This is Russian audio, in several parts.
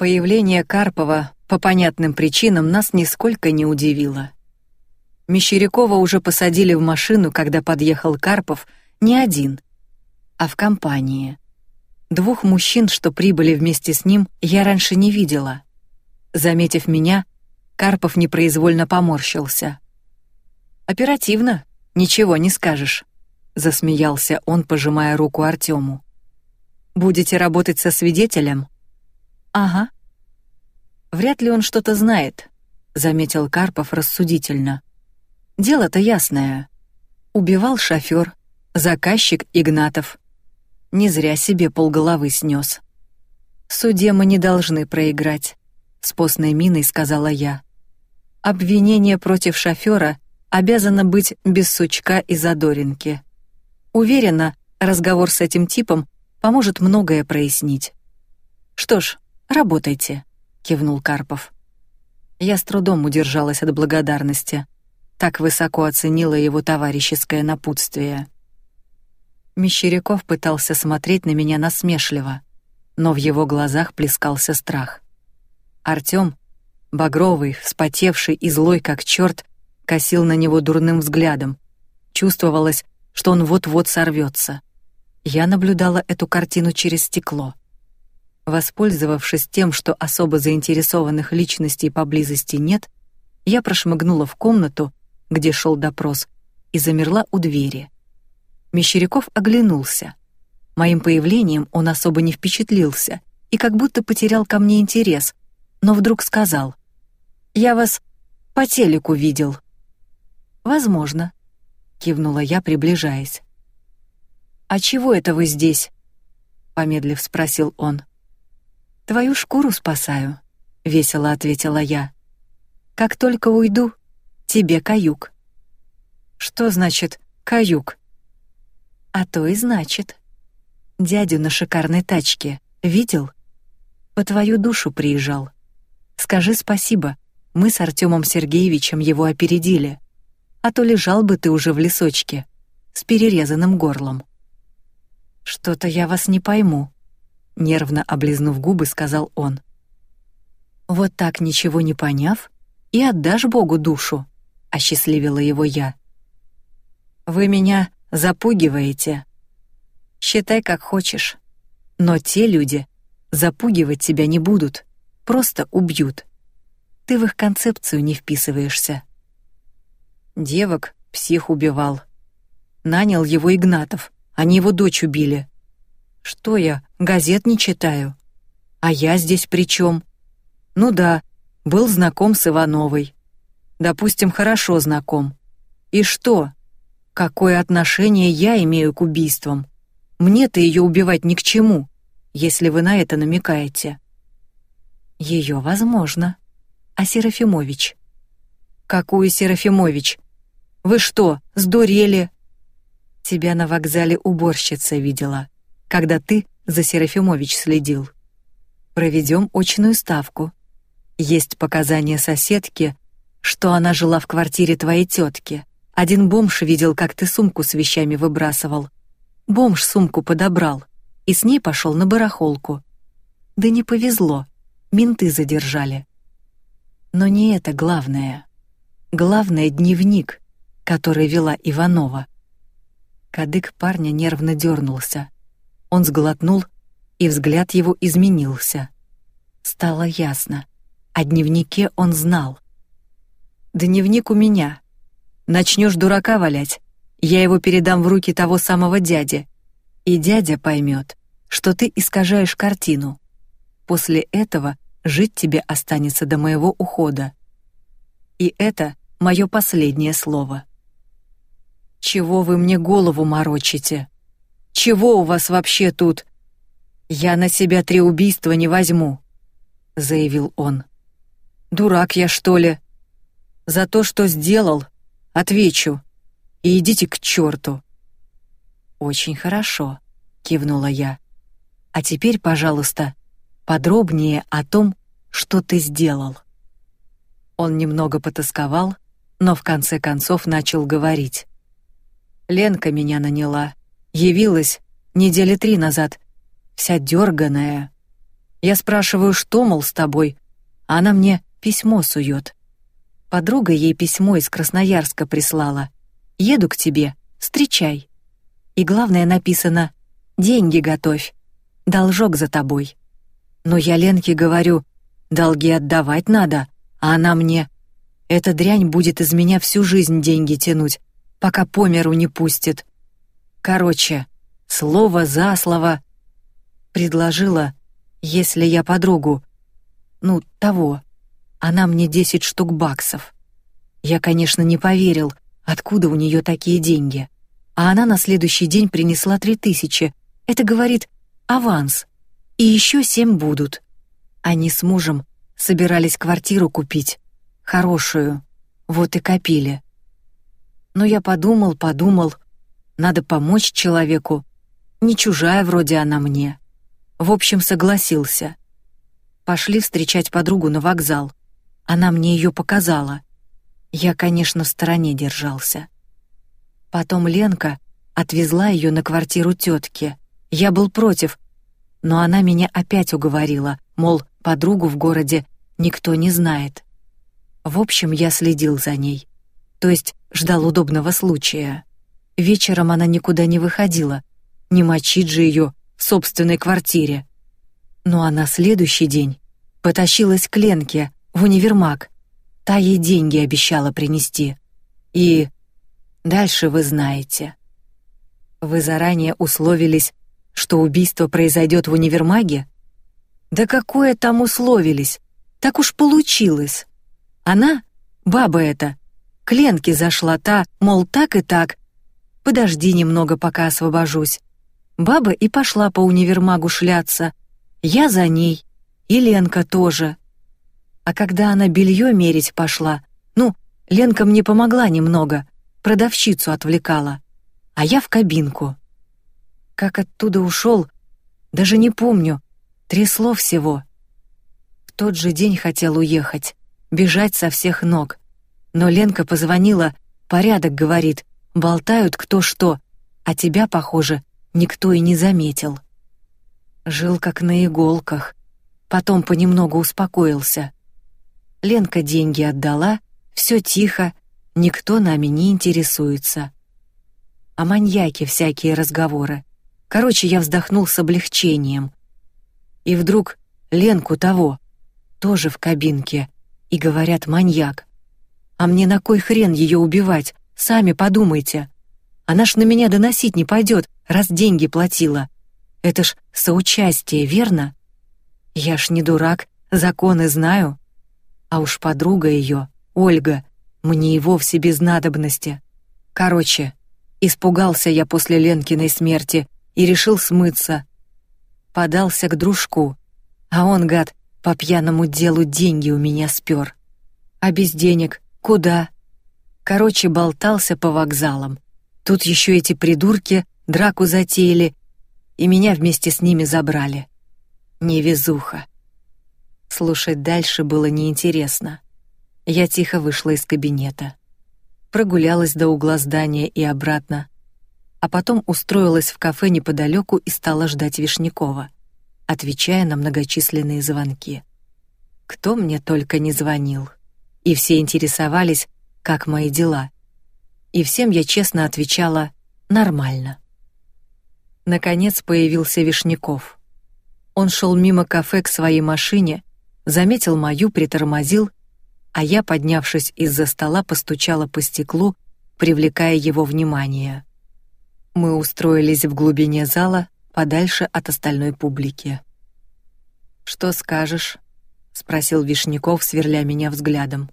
Появление Карпова по понятным причинам нас нисколько не удивило. Мещерякова уже посадили в машину, когда подъехал Карпов, не один, а в компании. Двух мужчин, что прибыли вместе с ним, я раньше не видела. Заметив меня, Карпов непроизвольно поморщился. Оперативно, ничего не скажешь, засмеялся он, пожимая руку Артему. Будете работать со свидетелем? Ага. Вряд ли он что-то знает, заметил Карпов рассудительно. Дело-то ясное. Убивал шофер, заказчик Игнатов. Не зря себе полголовы снес. Суде мы не должны проиграть, с постной миной сказала я. Обвинение против шофера обязано быть без сучка и задоринки. Уверена, разговор с этим типом поможет многое прояснить. Что ж, работайте, кивнул Карпов. Я с трудом удержалась от благодарности так высоко оценила его товарищеское напутствие. Мещеряков пытался смотреть на меня насмешливо, но в его глазах плескался страх. Артём, багровый, вспотевший и злой как чёрт, косил на него дурным взглядом. Чувствовалось, что он вот-вот сорвётся. Я наблюдала эту картину через стекло. Воспользовавшись тем, что особо заинтересованных личностей поблизости нет, я прошмыгнула в комнату где шел допрос, и замерла у двери. Мещеряков оглянулся. Моим появлением он особо не впечатлился и как будто потерял ко мне интерес, но вдруг сказал: "Я вас по телеку видел". "Возможно", кивнула я, приближаясь. "А чего это вы здесь?" помедлив спросил он. "Твою шкуру спасаю", весело ответила я. "Как только уйду, тебе каюк. Что значит каюк? А то и значит. Дядю на шикарной тачке видел? По твою душу приезжал. Скажи спасибо, мы с Артемом Сергеевичем его опередили. А то лежал бы ты уже в лесочке с перерезанным горлом. Что-то я вас не пойму, нервно облизнув губы, сказал он. Вот так ничего не поняв, и отдашь Богу душу осчастливила его я. Вы меня запугиваете. Считай как хочешь. Но те люди запугивать тебя не будут, просто убьют. Ты в их концепцию не вписываешься. Девок псих убивал. Нанял его Игнатов, они его дочь убили. Что я, газет не читаю? А я здесь при чем? Ну да, был знаком с Ивановой допустим, хорошо знаком. И что? Какое отношение я имею к убийствам? Мне-то ее убивать ни к чему, если вы на это намекаете. Ее возможно. А Серафимович? Какую Серафимович? Вы что, сдурели? Тебя на вокзале уборщица видела, когда ты за Серафимович следил. Проведем очную ставку. Есть показания соседки, что она жила в квартире твоей тетки. Один бомж видел, как ты сумку с вещами выбрасывал. Бомж сумку подобрал и с ней пошел на барахолку. Да не повезло, менты задержали. Но не это главное. Главное дневник, который вела Иванова. Кадык парня нервно дернулся. Он сглотнул, и взгляд его изменился. Стало ясно. О дневнике он знал. Дневник у меня. Начнешь дурака валять, я его передам в руки того самого дяди, и дядя поймет, что ты искажаешь картину. После этого жить тебе останется до моего ухода. И это мое последнее слово. Чего вы мне голову морочите? Чего у вас вообще тут? Я на себя три убийства не возьму, заявил он. Дурак я что ли? За то, что сделал, отвечу. И идите к черту. Очень хорошо, кивнула я. А теперь, пожалуйста, подробнее о том, что ты сделал. Он немного потасковал, но в конце концов начал говорить. Ленка меня наняла, явилась недели три назад, вся дерганая. Я спрашиваю, что, мол, с тобой, а она мне письмо сует. Подруга ей письмо из Красноярска прислала. Еду к тебе, встречай. И главное написано «Деньги готовь, должок за тобой». Но я Ленке говорю, долги отдавать надо, а она мне «Эта дрянь будет из меня всю жизнь деньги тянуть, пока по миру не пустит». Короче, слово за слово предложила, если я подругу, ну, того, она мне 10 штук баксов. Я, конечно, не поверил, откуда у нее такие деньги. А она на следующий день принесла три тысячи. Это, говорит, аванс. И еще семь будут. Они с мужем собирались квартиру купить. Хорошую. Вот и копили. Но я подумал, подумал. Надо помочь человеку. Не чужая вроде она мне. В общем, согласился. Пошли встречать подругу на вокзал. Она мне ее показала. Я, конечно, в стороне держался. Потом Ленка отвезла ее на квартиру тетки. Я был против, но она меня опять уговорила, мол, подругу в городе никто не знает. В общем, я следил за ней, то есть ждал удобного случая. Вечером она никуда не выходила, не мочить же ее в собственной квартире. Ну а на следующий день потащилась к Ленке, в универмаг. Та ей деньги обещала принести. И дальше вы знаете. Вы заранее условились, что убийство произойдет в универмаге? Да какое там условились? Так уж получилось. Она, баба эта, к Ленке зашла та, мол, так и так. Подожди немного, пока освобожусь. Баба и пошла по универмагу шляться. Я за ней, и Ленка тоже. А когда она белье мерить пошла, ну, Ленка мне помогла немного, продавщицу отвлекала, а я в кабинку. Как оттуда ушел, даже не помню, трясло всего. В тот же день хотел уехать, бежать со всех ног. Но Ленка позвонила, порядок говорит, болтают кто что, а тебя, похоже, никто и не заметил. Жил как на иголках, потом понемногу успокоился. Ленка деньги отдала, все тихо, никто нами не интересуется. А маньяки всякие разговоры. Короче, я вздохнул с облегчением. И вдруг Ленку того, тоже в кабинке, и говорят маньяк. А мне на кой хрен ее убивать? Сами подумайте. Она ж на меня доносить не пойдет, раз деньги платила. Это ж соучастие, верно? Я ж не дурак, законы знаю. А уж подруга ее, Ольга, мне и вовсе без надобности. Короче, испугался я после Ленкиной смерти и решил смыться. Подался к дружку, а он, гад, по пьяному делу деньги у меня спер. А без денег куда? Короче, болтался по вокзалам. Тут еще эти придурки драку затеяли, и меня вместе с ними забрали. Невезуха. Слушать дальше было неинтересно. Я тихо вышла из кабинета. Прогулялась до угла здания и обратно, а потом устроилась в кафе неподалеку и стала ждать Вишнякова, отвечая на многочисленные звонки. Кто мне только не звонил. И все интересовались, как мои дела. И всем я честно отвечала «нормально». Наконец появился Вишняков. Он шел мимо кафе к своей машине заметил мою, притормозил, а я, поднявшись из-за стола, постучала по стеклу, привлекая его внимание. Мы устроились в глубине зала, подальше от остальной публики. Что скажешь? спросил Вишняков, сверля меня взглядом.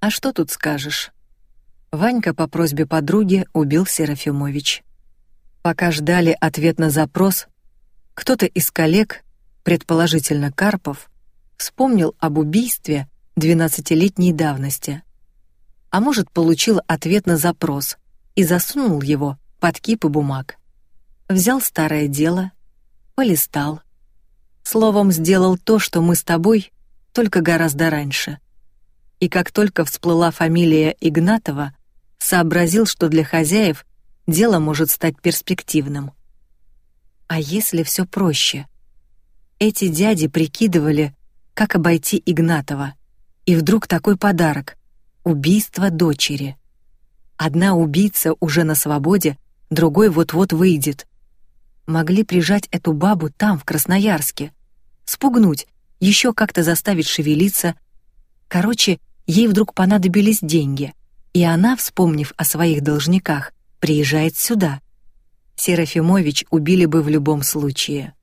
А что тут скажешь? Ванька по просьбе подруги убил Серафимович. Пока ждали ответ на запрос, кто-то из коллег, предположительно Карпов, вспомнил об убийстве двенадцатилетней давности. А может, получил ответ на запрос и засунул его под кипы бумаг. Взял старое дело, полистал. Словом, сделал то, что мы с тобой, только гораздо раньше. И как только всплыла фамилия Игнатова, сообразил, что для хозяев дело может стать перспективным. А если все проще? Эти дяди прикидывали, как обойти Игнатова. И вдруг такой подарок — убийство дочери. Одна убийца уже на свободе, другой вот-вот выйдет. Могли прижать эту бабу там, в Красноярске, спугнуть, еще как-то заставить шевелиться. Короче, ей вдруг понадобились деньги, и она, вспомнив о своих должниках, приезжает сюда. Серафимович убили бы в любом случае.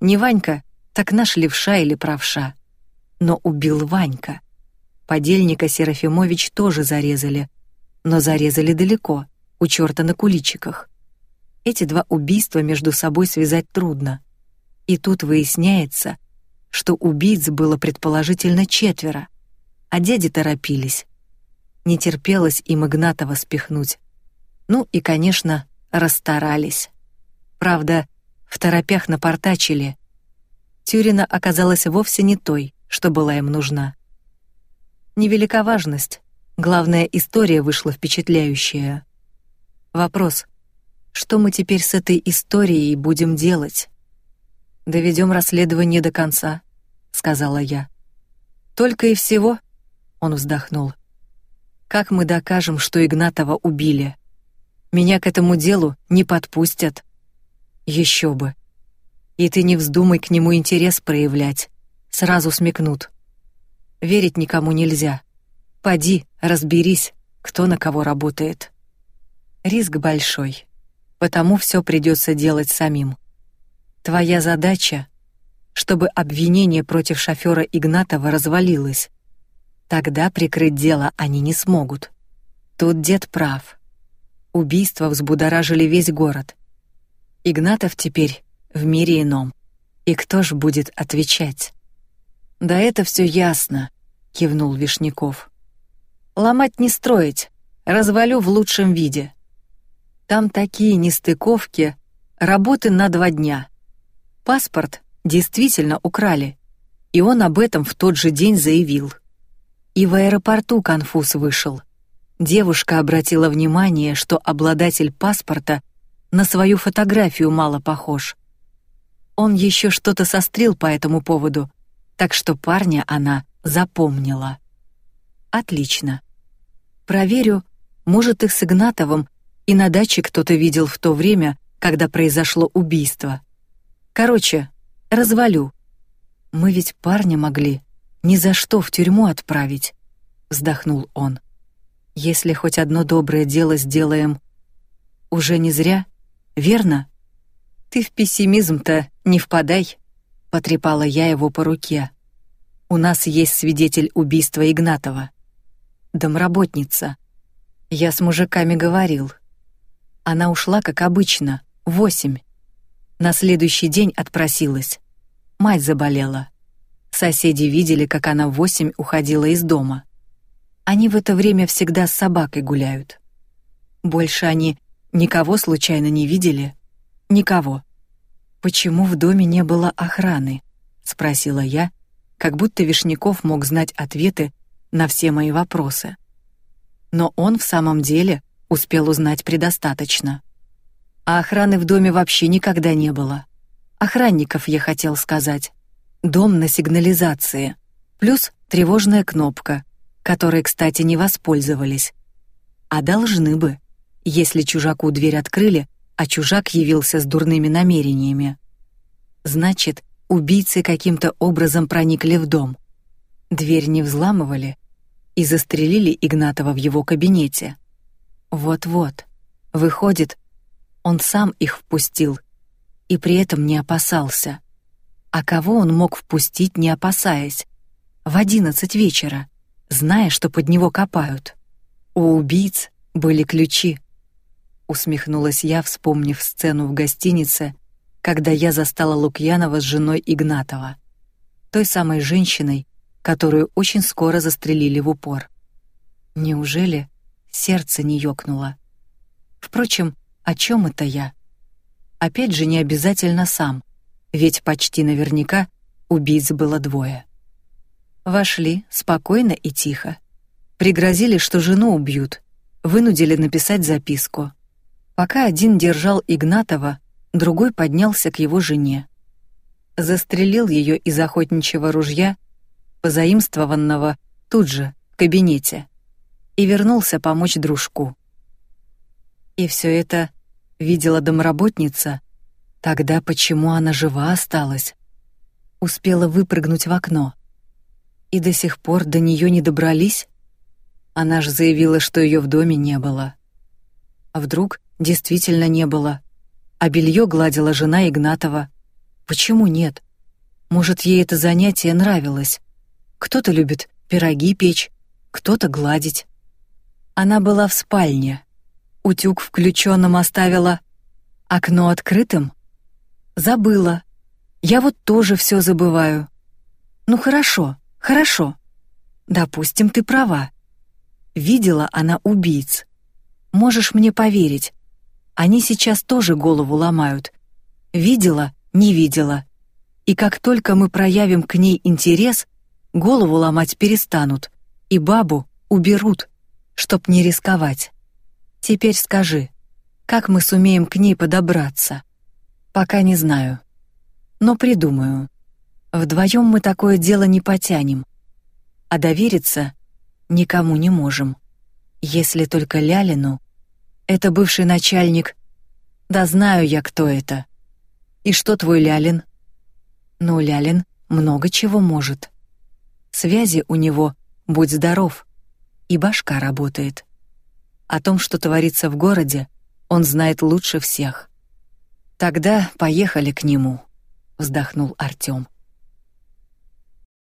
Не Ванька, так наш левша или правша. Но убил Ванька. Подельника Серафимович тоже зарезали, но зарезали далеко, у черта на куличиках. Эти два убийства между собой связать трудно. И тут выясняется, что убийц было предположительно четверо, а дяди торопились. Не терпелось им Игнатова спихнуть. Ну и, конечно, расстарались. Правда, в торопях напортачили. Тюрина оказалась вовсе не той, что была им нужна. Невелика важность, главная история вышла впечатляющая. Вопрос: что мы теперь с этой историей будем делать? Доведем расследование до конца, сказала я. Только и всего, он вздохнул. Как мы докажем, что Игнатова убили? Меня к этому делу не подпустят. Еще бы. И ты не вздумай к нему интерес проявлять. Сразу смекнут. Верить никому нельзя. Поди, разберись, кто на кого работает. Риск большой, потому все придется делать самим. Твоя задача, чтобы обвинение против шофера Игнатова развалилось. Тогда прикрыть дело они не смогут. Тут дед прав. Убийства взбудоражили весь город. Игнатов теперь в мире ином. И кто ж будет отвечать? Да это все ясно, кивнул Вишняков. Ломать не строить, развалю в лучшем виде. Там такие нестыковки, работы на два дня. Паспорт действительно украли, и он об этом в тот же день заявил. И в аэропорту конфуз вышел. Девушка обратила внимание, что обладатель паспорта на свою фотографию мало похож. Он еще что-то сострил по этому поводу, так что парня она запомнила. Отлично. Проверю, может их с Игнатовым и на даче кто-то видел в то время, когда произошло убийство. Короче, развалю. Мы ведь парня могли ни за что в тюрьму отправить, вздохнул он. Если хоть одно доброе дело сделаем, уже не зря, верно? Ты в пессимизм-то не впадай, потрепала я его по руке. У нас есть свидетель убийства Игнатова. Домработница. Я с мужиками говорил. Она ушла, как обычно, в восемь. На следующий день отпросилась. Мать заболела. Соседи видели, как она в восемь уходила из дома. Они в это время всегда с собакой гуляют. Больше они никого случайно не видели? Никого. Почему в доме не было охраны? спросила я, как будто Вишняков мог знать ответы на все мои вопросы. Но он в самом деле успел узнать предостаточно. А охраны в доме вообще никогда не было. Охранников я хотел сказать. Дом на сигнализации, плюс тревожная кнопка, которой, кстати, не воспользовались. А должны бы, если чужаку дверь открыли, а чужак явился с дурными намерениями. Значит, убийцы каким-то образом проникли в дом. Дверь не взламывали и застрелили Игнатова в его кабинете. Вот-вот. Выходит, он сам их впустил и при этом не опасался. А кого он мог впустить, не опасаясь? В одиннадцать вечера зная, что под него копают. У убийц были ключи. Усмехнулась я, вспомнив сцену в гостинице, когда я застала Лукьянова с женой Игнатова, той самой женщиной, которую очень скоро застрелили в упор. Неужели сердце не ёкнуло? Впрочем, о чем это я? Опять же, не обязательно сам, ведь почти наверняка убийц было двое. Вошли спокойно и тихо. Пригрозили, что жену убьют, вынудили написать записку. Пока один держал Игнатова, другой поднялся к его жене. застрелил ее из охотничьего ружья, позаимствованного тут же, в кабинете, и вернулся помочь дружку. И все это видела домработница. Тогда почему она жива осталась? Успела выпрыгнуть в окно. И до сих пор до нее не добрались? Она же заявила, что ее в доме не было. А вдруг действительно не было? А белье гладила жена Игнатова. Почему нет? Может, ей это занятие нравилось? Кто-то любит пироги печь, кто-то гладить. Она была в спальне. Утюг включенным оставила, окно открытым. Забыла. Я вот тоже все забываю. Ну хорошо, хорошо. Допустим, ты права. Видела она убийц. Можешь мне поверить. Они сейчас тоже голову ломают. Видела, не видела. И как только мы проявим к ней интерес, голову ломать перестанут и бабу уберут чтоб не рисковать. Теперь скажи, как мы сумеем к ней подобраться? Пока не знаю. Но придумаю. Вдвоем мы такое дело не потянем. А довериться никому не можем. Если только Лялину. Это бывший начальник. Да знаю я, кто это. И что твой Лялин? Ну, Лялин много чего может. Связи у него, будь здоров и башка работает. О том, что творится в городе, он знает лучше всех. Тогда поехали к нему, вздохнул Артём.